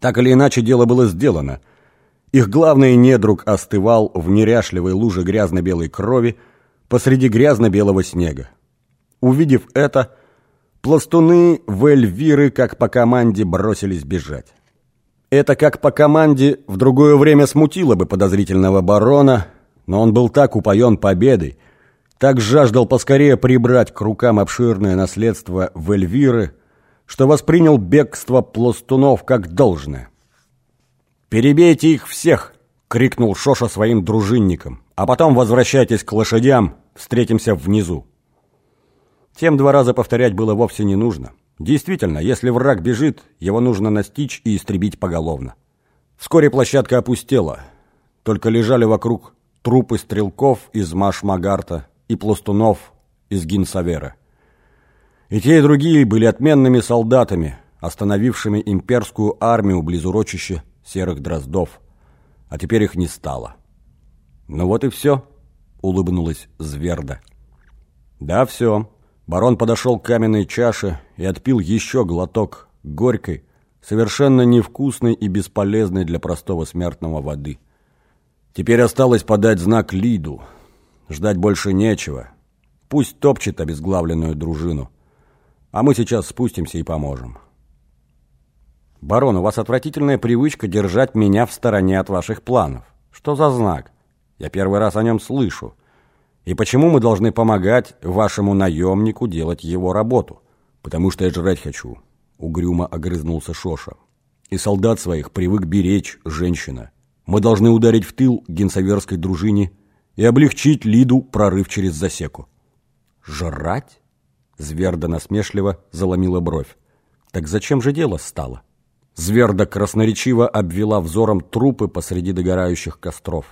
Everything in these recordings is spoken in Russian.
Так или иначе, дело было сделано. Их главный недруг остывал в неряшливой луже грязно-белой крови посреди грязно-белого снега. Увидев это, пластуны в Эльвиры, как по команде, бросились бежать. Это, как по команде, в другое время смутило бы подозрительного барона, но он был так упоен победой, так жаждал поскорее прибрать к рукам обширное наследство в Эльвиры, что воспринял бегство пластунов как должное. «Перебейте их всех!» — крикнул Шоша своим дружинникам. «А потом возвращайтесь к лошадям, встретимся внизу». Тем два раза повторять было вовсе не нужно. Действительно, если враг бежит, его нужно настичь и истребить поголовно. Вскоре площадка опустела. Только лежали вокруг трупы стрелков из Машмагарта и пластунов из Гинсавера. И те, и другие были отменными солдатами, остановившими имперскую армию близ урочища серых дроздов. А теперь их не стало. «Ну вот и все», — улыбнулась Зверда. «Да, все». Барон подошел к каменной чаше и отпил еще глоток горькой, совершенно невкусной и бесполезной для простого смертного воды. Теперь осталось подать знак Лиду. Ждать больше нечего. Пусть топчет обезглавленную дружину. А мы сейчас спустимся и поможем. Барон, у вас отвратительная привычка держать меня в стороне от ваших планов. Что за знак? Я первый раз о нем слышу. И почему мы должны помогать вашему наемнику делать его работу? Потому что я жрать хочу, угрюмо огрызнулся Шоша. И солдат своих привык беречь женщина. Мы должны ударить в тыл генсаверской дружине и облегчить Лиду прорыв через засеку. Жрать? Зверда насмешливо заломила бровь. Так зачем же дело стало? Зверда красноречиво обвела взором трупы посреди догорающих костров.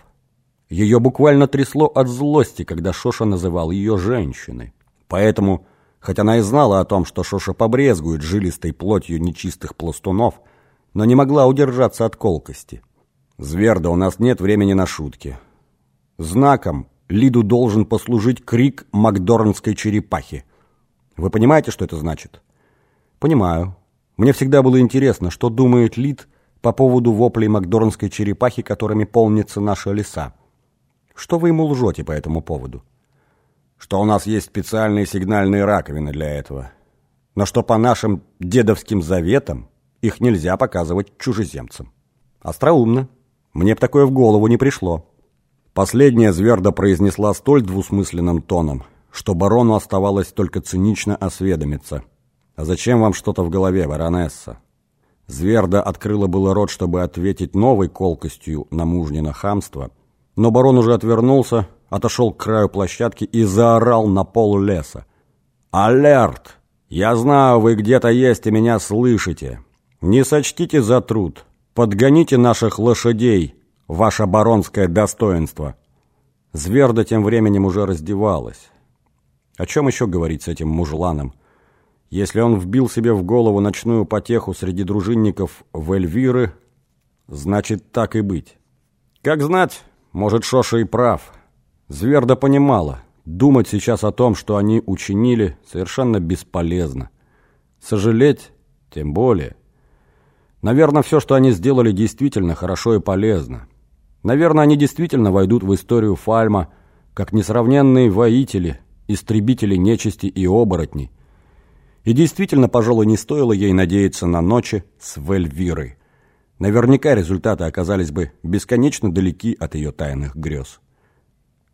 Ее буквально трясло от злости, когда Шоша называл ее женщиной. Поэтому, хоть она и знала о том, что Шоша побрезгует жилистой плотью нечистых пластунов, но не могла удержаться от колкости. «Зверда, у нас нет времени на шутки. Знаком Лиду должен послужить крик Макдорнской черепахи. Вы понимаете, что это значит?» «Понимаю. Мне всегда было интересно, что думает Лид по поводу воплей Макдорнской черепахи, которыми полнится наша леса. Что вы ему лжете по этому поводу? Что у нас есть специальные сигнальные раковины для этого. Но что по нашим дедовским заветам их нельзя показывать чужеземцам. Остроумно. Мне б такое в голову не пришло. Последняя зверда произнесла столь двусмысленным тоном, что барону оставалось только цинично осведомиться. «А зачем вам что-то в голове, баронесса?» Зверда открыла было рот, чтобы ответить новой колкостью на мужнино хамство, но барон уже отвернулся, отошел к краю площадки и заорал на пол леса. «Алерт! Я знаю, вы где-то есть и меня слышите. Не сочтите за труд. Подгоните наших лошадей, ваше баронское достоинство». Зверда тем временем уже раздевалась. О чем еще говорить с этим мужланом? Если он вбил себе в голову ночную потеху среди дружинников в Эльвиры, значит так и быть. Как знать, может, Шоша и прав. Зверда понимала, думать сейчас о том, что они учинили, совершенно бесполезно. Сожалеть тем более. Наверное, все, что они сделали, действительно хорошо и полезно. Наверное, они действительно войдут в историю Фальма как несравненные воители, истребители нечисти и оборотней. И действительно, пожалуй, не стоило ей надеяться на ночи с Вельвирой. Наверняка результаты оказались бы бесконечно далеки от ее тайных грез.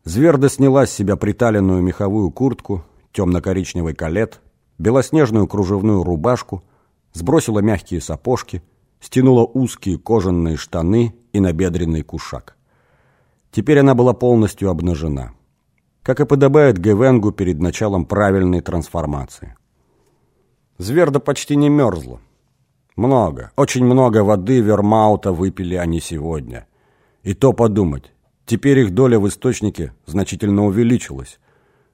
Зверда сняла с себя приталенную меховую куртку, темно-коричневый калет, белоснежную кружевную рубашку, сбросила мягкие сапожки, стянула узкие кожаные штаны и набедренный кушак. Теперь она была полностью обнажена. Как и подобает Гевенгу перед началом правильной трансформации. Зверда почти не мерзла. Много, очень много воды Вермаута выпили они сегодня. И то подумать, теперь их доля в источнике значительно увеличилась,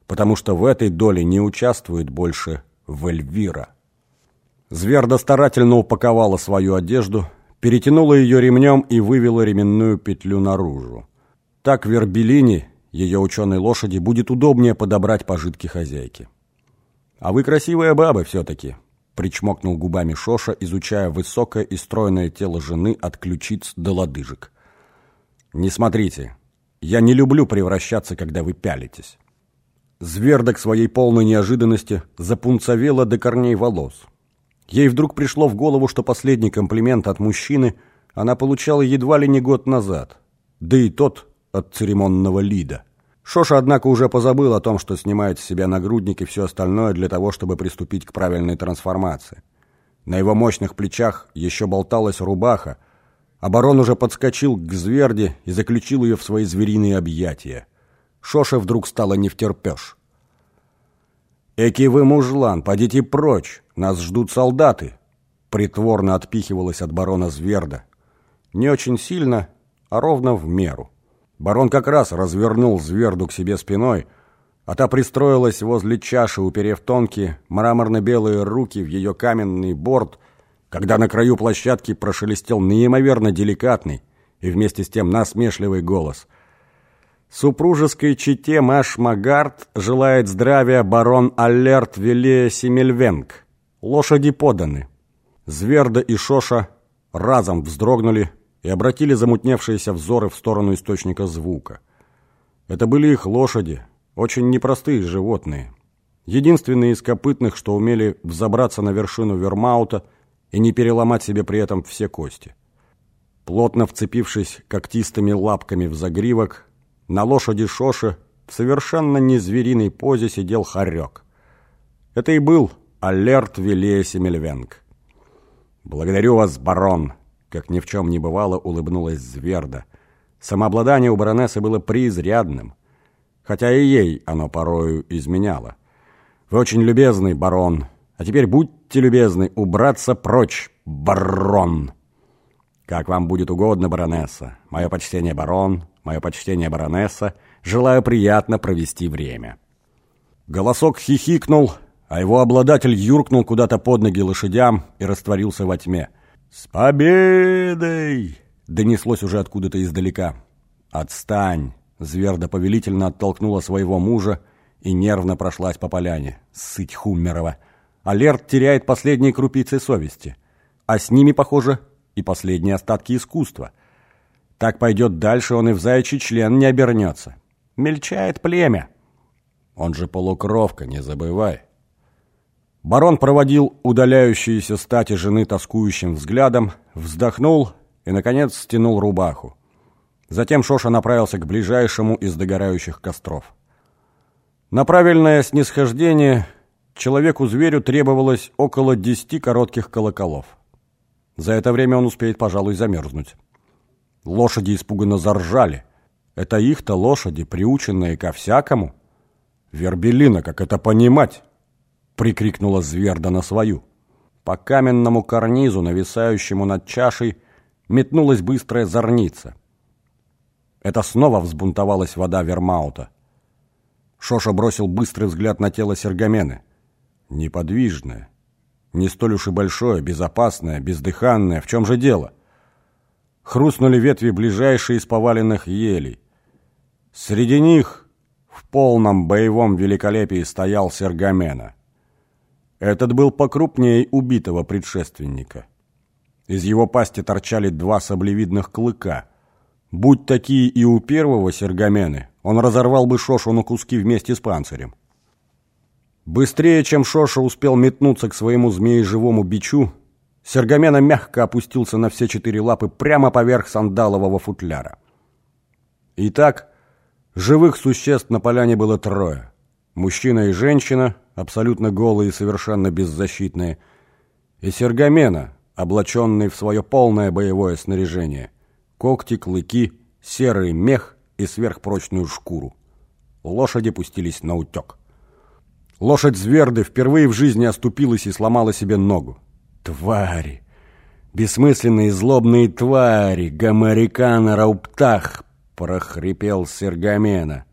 потому что в этой доле не участвует больше Вельвира. Зверда старательно упаковала свою одежду, перетянула ее ремнем и вывела ременную петлю наружу. Так Вербелине, ее ученой лошади, будет удобнее подобрать пожитки хозяйки. «А вы красивая баба все-таки», причмокнул губами Шоша, изучая высокое и стройное тело жены от ключиц до лодыжек. «Не смотрите, я не люблю превращаться, когда вы пялитесь». Зверда к своей полной неожиданности запунцовела до корней волос. Ей вдруг пришло в голову, что последний комплимент от мужчины она получала едва ли не год назад, да и тот от церемонного лида. Шоша, однако, уже позабыл о том, что снимает с себя нагрудник и все остальное для того, чтобы приступить к правильной трансформации. На его мощных плечах еще болталась рубаха, а барон уже подскочил к Зверде и заключил ее в свои звериные объятия. Шоше вдруг стало невтерпеж. «Эки вы, мужлан, подите прочь, нас ждут солдаты!» Притворно отпихивалась от барона Зверда. Не очень сильно, а ровно в меру. Барон как раз развернул зверду к себе спиной, а та пристроилась возле чаши, уперев тонкие мраморно-белые руки в ее каменный борт, когда на краю площадки прошелестел неимоверно деликатный и вместе с тем насмешливый голос. Супружеской чете Маш Магард желает здравия барон Алерт Велея Семельвенг. Лошади поданы. Зверда и Шоша разом вздрогнули и обратили замутневшиеся взоры в сторону источника звука. Это были их лошади, очень непростые животные. Единственные из копытных, что умели взобраться на вершину Вермаута и не переломать себе при этом все кости. Плотно вцепившись когтистыми лапками в загривок, на лошади Шоши в совершенно не звериной позе сидел хорек. Это и был Алерт Вилея Семельвенг. «Благодарю вас, барон!» Как ни в чем не бывало, улыбнулась Зверда. Самообладание у баронессы было преизрядным, хотя и ей оно порою изменяло. «Вы очень любезный, барон, а теперь будьте любезны убраться прочь, барон!» «Как вам будет угодно, баронесса. Мое почтение, барон, мое почтение, баронесса. Желаю приятно провести время». Голосок хихикнул, а его обладатель юркнул куда-то под ноги лошадям и растворился во тьме. «С победой!» — донеслось уже откуда-то издалека. «Отстань!» — Зверда повелительно оттолкнула своего мужа и нервно прошлась по поляне. Сыть Хуммерова! Алерт теряет последние крупицы совести. А с ними, похоже, и последние остатки искусства. Так пойдет дальше, он и в заячий член не обернется. Мельчает племя. Он же полукровка, не забывай. Барон проводил удаляющиеся стати жены тоскующим взглядом, вздохнул и, наконец, стянул рубаху. Затем Шоша направился к ближайшему из догорающих костров. На правильное снисхождение человеку-зверю требовалось около десяти коротких колоколов. За это время он успеет, пожалуй, замерзнуть. Лошади испуганно заржали. Это их-то лошади, приученные ко всякому. Вербелина, как это понимать? Прикрикнула Зверда на свою. По каменному карнизу, нависающему над чашей, метнулась быстрая зорница. Это снова взбунтовалась вода Вермаута. Шоша бросил быстрый взгляд на тело Сергамены. Неподвижное, не столь уж и большое, безопасное, бездыханное. В чем же дело? Хрустнули ветви ближайшие из поваленных елей. Среди них в полном боевом великолепии стоял Сергамена. Этот был покрупнее убитого предшественника. Из его пасти торчали два саблевидных клыка. Будь такие и у первого Сергамены, он разорвал бы Шошу на куски вместе с панцирем. Быстрее, чем Шоша успел метнуться к своему змееживому бичу, Сергамена мягко опустился на все четыре лапы прямо поверх сандалового футляра. Итак, живых существ на поляне было трое. Мужчина и женщина, абсолютно голые и совершенно беззащитные, и Сергамена, облаченный в свое полное боевое снаряжение. Когти, клыки, серый мех и сверхпрочную шкуру. Лошади пустились на утек. Лошадь Зверды впервые в жизни оступилась и сломала себе ногу. Твари! Бессмысленные злобные твари! Гамарикана Рауптах! прохрипел Сергамена.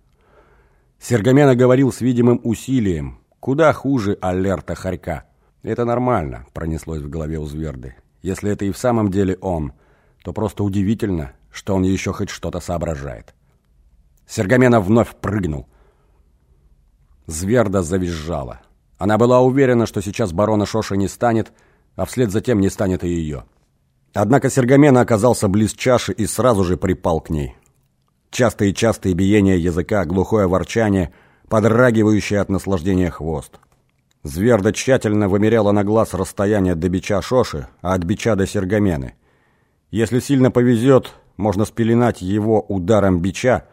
Сергамена говорил с видимым усилием, Куда хуже алерта Харька. Это нормально, пронеслось в голове у Зверды. Если это и в самом деле он, то просто удивительно, что он еще хоть что-то соображает. Сергамена вновь прыгнул. Зверда завизжала. Она была уверена, что сейчас барона Шоша не станет, а вслед за тем не станет и ее. Однако Сергомена оказался близ чаши и сразу же припал к ней. Частые-частые биения языка, глухое ворчание, подрагивающий от наслаждения хвост. Зверда тщательно вымеряла на глаз расстояние до бича Шоши, а от бича до Сергомены. Если сильно повезет, можно спеленать его ударом бича,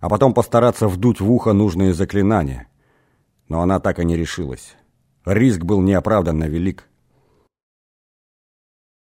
а потом постараться вдуть в ухо нужные заклинания. Но она так и не решилась. Риск был неоправданно велик.